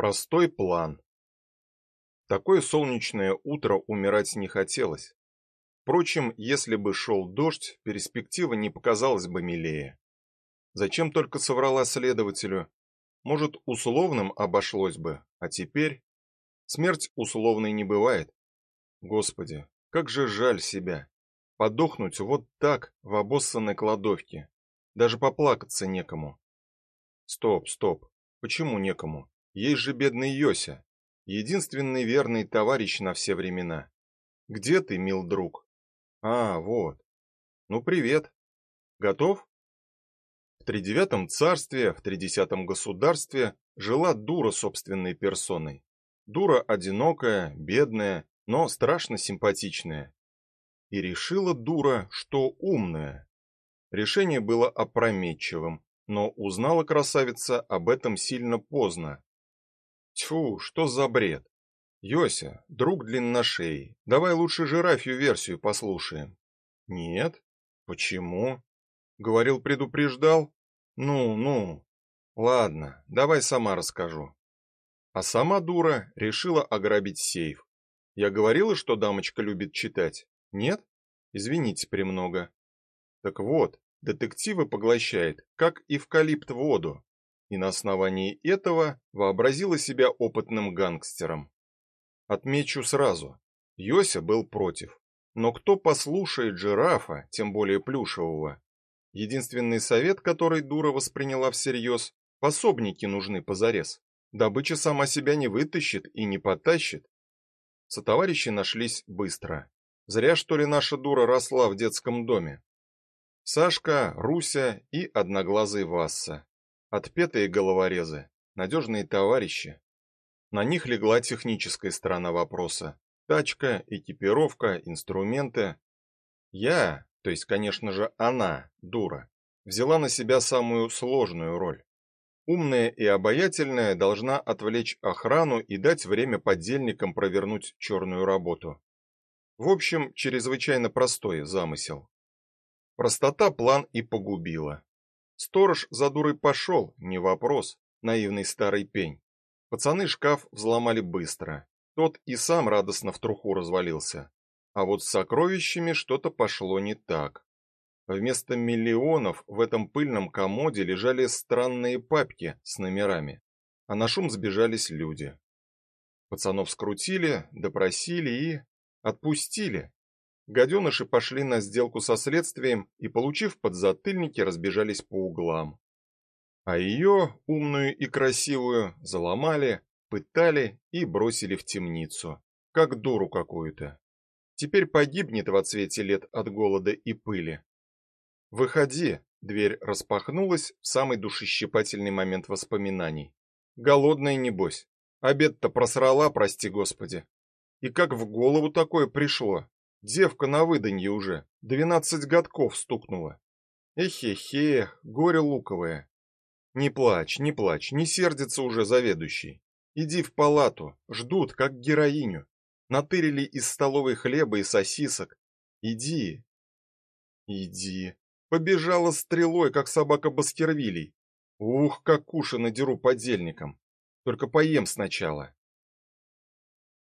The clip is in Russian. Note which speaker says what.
Speaker 1: Простой план. Такое солнечное утро умирать не хотелось. Впрочем, если бы шел дождь, перспектива не показалась бы милее. Зачем только соврала следователю? Может, условным обошлось бы, а теперь смерть условной не бывает. Господи, как же жаль себя. Подохнуть вот так в обоссанной кладовке. Даже поплакаться некому. Стоп, стоп. Почему некому? Есть же бедный Йося, единственный верный товарищ на все времена. Где ты, мил друг? А, вот. Ну, привет. Готов? В тридевятом царстве, в тридесятом государстве жила дура собственной персоной. Дура одинокая, бедная, но страшно симпатичная. И решила дура, что умная. Решение было опрометчивым, но узнала красавица об этом сильно поздно. Тьфу, что за бред? Йося, друг длинношеи, давай лучше жирафью версию послушаем. Нет? Почему? Говорил, предупреждал? Ну, ну. Ладно, давай сама расскажу. А сама дура решила ограбить сейф. Я говорила, что дамочка любит читать? Нет? Извините премного. Так вот, детективы поглощает, как эвкалипт воду, и на основании этого вообразила себя опытным гангстером. Отмечу сразу, Йося был против. Но кто послушает жирафа, тем более плюшевого? Единственный совет, который дура восприняла всерьез – пособники нужны позарез. Добыча сама себя не вытащит и не потащит. Сотоварищи нашлись быстро. Зря, что ли, наша дура росла в детском доме. Сашка, Руся и одноглазый Васса. Отпетые головорезы, надежные товарищи. На них легла техническая сторона вопроса. Тачка, экипировка, инструменты. Я, то есть, конечно же, она, дура, взяла на себя самую сложную роль. Умная и обаятельная должна отвлечь охрану и дать время подельникам провернуть черную работу. В общем, чрезвычайно простой замысел. Простота план и погубила. Сторож за дурой пошел, не вопрос, наивный старый пень. Пацаны шкаф взломали быстро. Тот и сам радостно в труху развалился. А вот с сокровищами что-то пошло не так. Вместо миллионов в этом пыльном комоде лежали странные папки с номерами, а на шум сбежались люди. Пацанов скрутили, допросили и отпустили. Гаденыши пошли на сделку со следствием и, получив подзатыльники, разбежались по углам. А ее, умную и красивую, заломали, пытали и бросили в темницу, как дуру какую-то. Теперь погибнет в отсвете лет от голода и пыли. Выходи, дверь распахнулась в самый душещипательный момент воспоминаний. Голодная небось. Обед-то просрала, прости господи. И как в голову такое пришло? Девка на выданье уже, двенадцать годков стукнула. Эхе-хе, горе луковое. Не плачь, не плачь, не сердится уже заведующий. Иди в палату, ждут, как героиню. Натырили из столовой хлеба и сосисок. Иди. Иди. Побежала стрелой, как собака Баскервилей. Ух, как уши надеру подельникам. Только поем сначала.